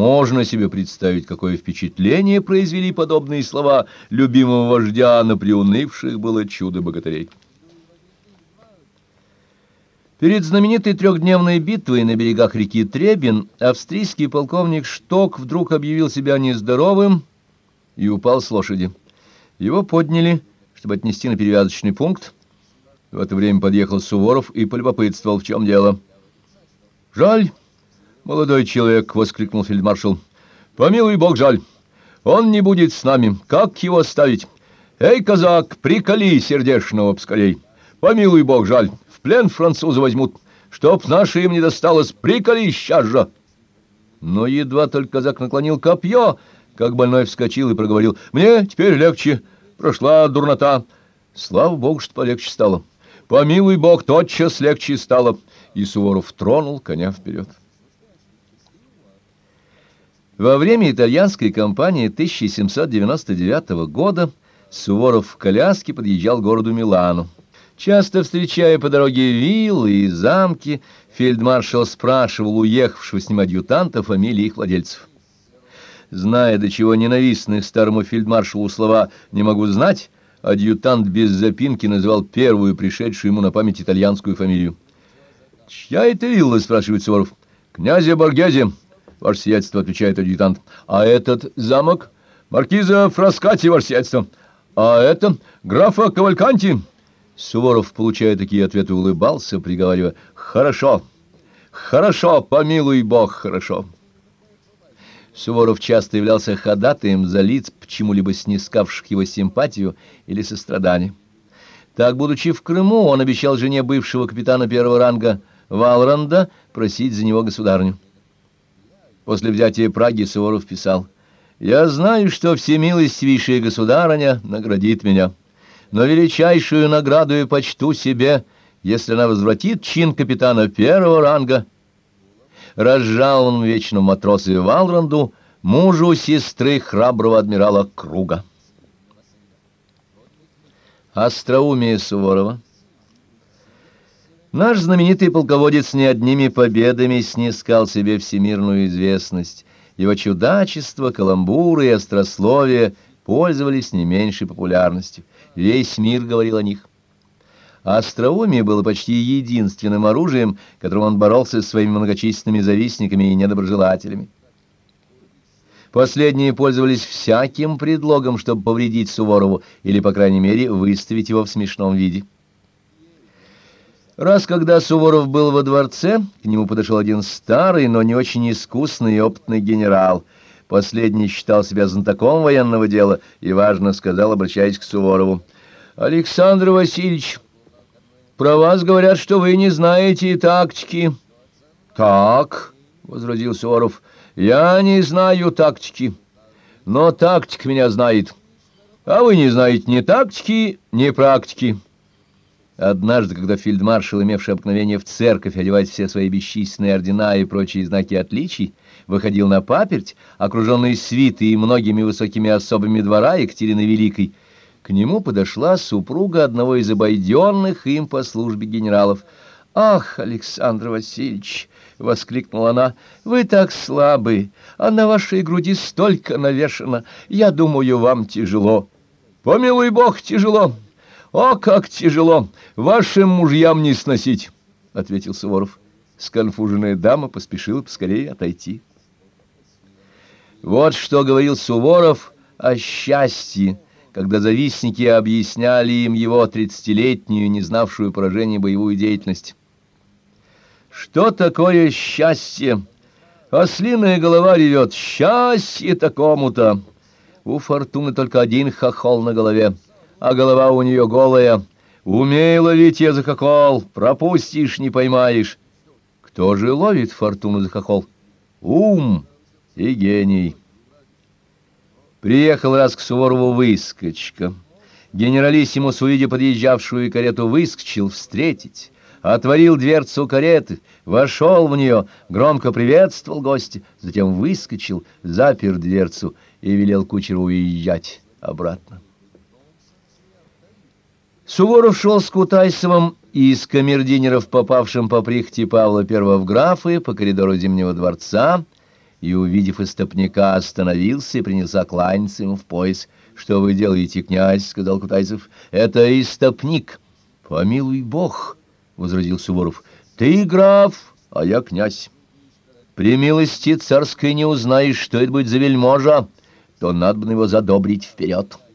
Можно себе представить, какое впечатление произвели подобные слова любимого вождя на приунывших было чудо богатырей. Перед знаменитой трехдневной битвой на берегах реки Требин австрийский полковник Шток вдруг объявил себя нездоровым и упал с лошади. Его подняли, чтобы отнести на перевязочный пункт. В это время подъехал Суворов и полюбопытствовал, в чем дело. «Жаль, молодой человек!» — воскликнул фельдмаршал. «Помилуй бог, жаль! Он не будет с нами. Как его оставить? Эй, казак, приколи сердешного поскорей! Помилуй бог, жаль! В плен французы возьмут. Чтоб наше им не досталось, приколи сейчас же!» Но едва только казак наклонил копье, как больной вскочил и проговорил. «Мне теперь легче. Прошла дурнота. Слава богу, что полегче стало. Помилуй бог, тотчас легче стало» и Суворов тронул коня вперед. Во время итальянской кампании 1799 года Суворов в коляске подъезжал к городу Милану. Часто встречая по дороге виллы и замки, фельдмаршал спрашивал уехавшего с ним адъютанта фамилии их владельцев. Зная, до чего ненавистны старому фельдмаршалу слова «не могу знать», адъютант без запинки назвал первую пришедшую ему на память итальянскую фамилию. «Чья это вилла?» — спрашивает Суворов. «Князя Боргезе», — ваше сиятельство, — отвечает адъютант. «А этот замок?» «Маркиза Фраскати, ваше сиятельство». «А это графа Кавальканти?» Суворов, получая такие ответы, улыбался, приговаривая «Хорошо, хорошо, помилуй бог, хорошо». Суворов часто являлся ходатаем за лиц, почему-либо снискавших его симпатию или сострадание. Так, будучи в Крыму, он обещал жене бывшего капитана первого ранга Валранда просить за него государню. После взятия Праги Суворов писал, «Я знаю, что всемилостивейшая государыня наградит меня, но величайшую награду и почту себе, если она возвратит чин капитана первого ранга, разжалованному вечному матросу Валранду, мужу сестры храброго адмирала Круга». Остроумие Суворова Наш знаменитый полководец не одними победами снискал себе всемирную известность. Его чудачество, каламбуры и острословие пользовались не меньшей популярностью. Весь мир говорил о них. остроумие было почти единственным оружием, которым он боролся с своими многочисленными завистниками и недоброжелателями. Последние пользовались всяким предлогом, чтобы повредить Суворову или, по крайней мере, выставить его в смешном виде. Раз, когда Суворов был во дворце, к нему подошел один старый, но не очень искусный и опытный генерал. Последний считал себя знатоком военного дела и, важно сказал, обращаясь к Суворову, «Александр Васильевич, про вас говорят, что вы не знаете тактики». «Так», — возразил Суворов, — «я не знаю тактики, но тактик меня знает, а вы не знаете ни тактики, ни практики». Однажды, когда фельдмаршал, имевший обыкновение в церковь одевать все свои бесчисленные ордена и прочие знаки отличий, выходил на паперть, окруженный свитой и многими высокими особами двора Екатерины Великой, к нему подошла супруга одного из обойденных им по службе генералов. «Ах, Александр Васильевич!» — воскликнула она. «Вы так слабы, а на вашей груди столько навешано. Я думаю, вам тяжело». «Помилуй бог, тяжело!» «О, как тяжело! Вашим мужьям не сносить!» — ответил Суворов. Сконфуженная дама поспешила поскорее отойти. Вот что говорил Суворов о счастье, когда завистники объясняли им его тридцатилетнюю, не знавшую поражения боевую деятельность. «Что такое счастье? Ослиная голова ревет. Счастье такому-то!» У Фортуны только один хохол на голове а голова у нее голая. Умей ловить я за хохол, пропустишь, не поймаешь. Кто же ловит фортуну за хохол? Ум и гений. Приехал раз к Суворову выскочка. Генералиссимус, увидя подъезжавшую карету, выскочил встретить, отворил дверцу кареты, вошел в нее, громко приветствовал гостя, затем выскочил, запер дверцу и велел кучеру уезжать обратно. Суворов шел с Кутайсовым и из камердинеров, попавшим по прихти Павла I в графы, по коридору Зимнего дворца, и, увидев истопника, остановился и принялся кланяться ему в пояс. — Что вы делаете, князь? — сказал Кутайцев. — Это истопник. — Помилуй бог, — возразил Суворов. — Ты граф, а я князь. При милости царской не узнаешь, что это будет за вельможа, то надо бы его задобрить вперед. —